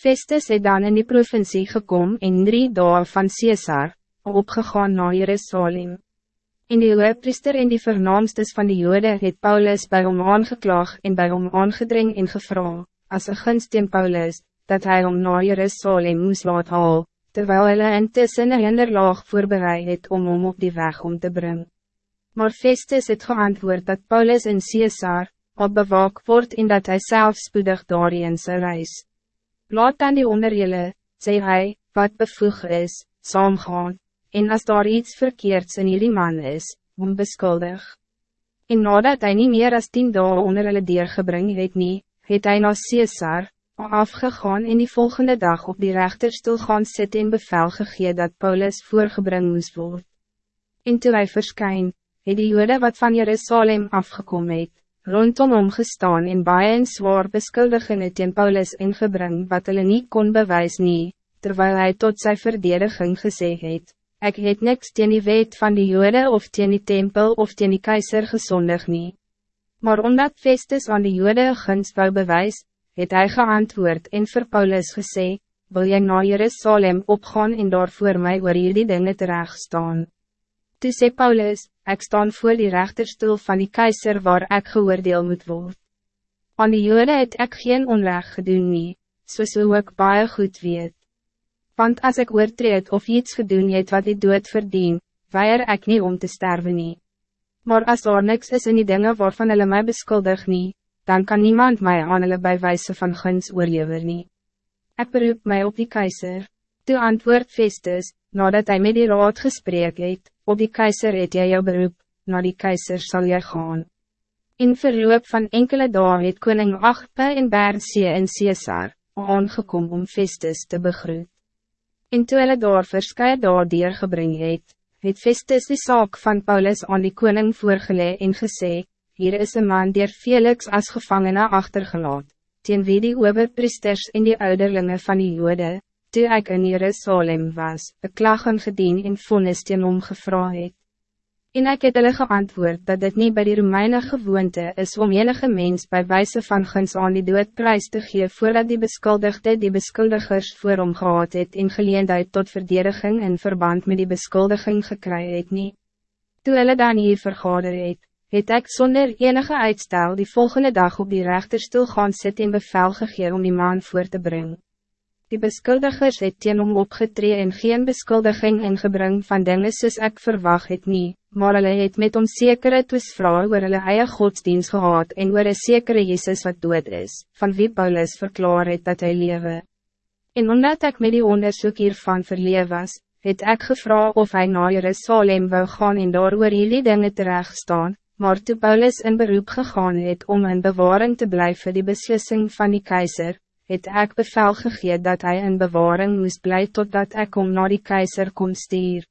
Festus het dan in die provincie gekom en drie dagen van Caesar, opgegaan naar Jerusalem. En die hoogpriester en die vernaamstes van die jode het Paulus bij hom aangeklaag en bij hom aangedring en gevra, as een gunst in Paulus, dat hij om naar Jerusalem moest laat haal, terwijl hulle intussen een hinderlaag voorbereid het om hom op die weg om te brengen. Maar Festus het geantwoord dat Paulus in Caesar, op bewaak wordt en dat hij zelf spoedig daarin sy reis. Laat dan die onder julle, sê hy, wat bevoeg is, saamgaan, en als daar iets verkeerds in jullie man is, om beskuldig. En nadat hij niet meer als tien dagen onder hulle deurgebring het nie, het hy na Caesar, afgegaan en die volgende dag op die rechterstoel gaan sit en bevel gegee dat Paulus voorgebring moest worden. En toe hy verskyn, het die jode wat van Jerusalem afgekomen het, rondom hom gestaan en baie en zwaar beskuldigingen teen Paulus ingebring wat hulle nie kon bewys nie, terwijl hij tot zijn verdediging gesê het, ek het niks teen die wet van die jode of teen die tempel of teen die keizer gezondig nie. Maar omdat Festus aan die jode gunst wou bewys, het hij geantwoord en vir Paulus gesê, wil jy na Jerusalem opgaan en daar voor mij oor hierdie dinge staan. Toe sê Paulus, ik staan voor die rechterstoel van die keizer waar ik geoordeel moet worden. Aan die jode het ek geen onrecht gedoen nie, soos hoe ek baie goed weet. Want als ik oortreed of iets gedoen het wat ik dood verdien, weier ik niet om te sterven nie. Maar als er niks is in die dingen waarvan hulle mij beskuldig nie, dan kan niemand mij aan hulle by wijze van guns oorlever nie. Ek beroep mij op die keizer. Toe antwoord Festus, nadat hij met die raad gesprek het, op die keizer het jy jou beroep, na die keizer zal jy gaan. In verloop van enkele dagen het koning Agpe en Bernsee in Caesar, aangekom om Festus te begroet. En toe hulle daar verskye daar deurgebring het, het Festus die saak van Paulus aan die koning voorgeleid en gesê, hier is een man die Felix als gevangene achtergelaat, teen wie die overpriesters en die ouderlinge van die jode, toe ek in Jerusalem was, beklag en gedien en vonnis teen hom gevra het. En ek het hulle geantwoord dat dit niet bij die Romeine gewoonte is om enige mens bij wijze van guns aan die dood prijs te gee voordat die beskuldigde die beskuldigers voor hom gehad het en geleendheid tot verdediging in verband met die beskuldiging gekry het nie. Toe hulle dan hier vergader het, het ek zonder enige uitstel die volgende dag op die rechterstoel gaan sit en bevel gegee om die man voor te brengen. Die beskuldigers het teen hom opgetree en geen beskuldiging ingebring van dinge soos ek verwacht het nie, maar hulle het met hom sekere toesvraag oor hulle eie godsdienst gehad en oor een sekere Jezus wat dood is, van wie Paulus verklaar het dat hij lewe. En omdat ik met die onderzoek hiervan verleef was, het ik gevra of hij naar Jerusalem wou gaan en daar oor hierdie dinge terecht staan, maar toe Paulus in beroep gegaan het om in bewaring te blijven die beslissing van die keizer, het ek bevel gegee dat hij in bewaring moest blijven totdat ek om naar die keizer kon stuur.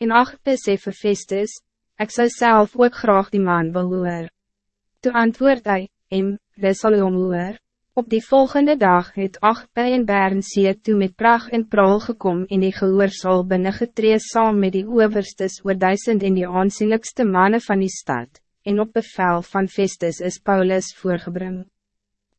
En ach, besef vir Festus, ek zou zelf ook graag die man wil hoor. Toe antwoord hy, em, dis sal hom hoor. Op die volgende dag het ach by en Bernsee toe met pracht en praal gekom en die gehoor sal binnengetree saam met die overstes oor duisend en die aansienlijkste mannen van die stad, en op bevel van Festus is Paulus voorgebring.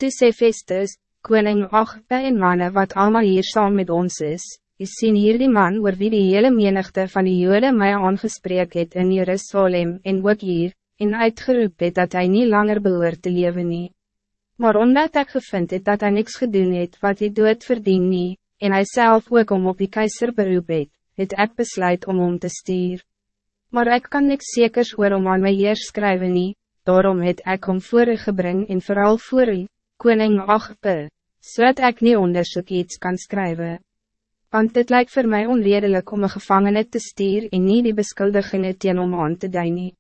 Toe sê Festus, koning Agpe en mannen wat allemaal hier saam met ons is, is sien hier die man oor wie die hele menigte van die jode mij aangespreek het in Jerusalem en ook hier, en uitgeroep het dat hij niet langer behoort te leven nie. Maar omdat ik gevind het dat hij niks gedoen het wat hij dood verdien nie, en hij zelf ook om op die keizer beroep het, het ek besluit om om te stuur. Maar ik kan niks zekers oor om aan my heer skrywe nie, daarom het ek om voor u gebring en vooral voor u, koning Agpe, so dat ek nie onderzoek iets kan schrijven. Want het lijkt voor mij onredelijk om een gevangene te stuur en niet die beskuldigingen teen om aan te duiden.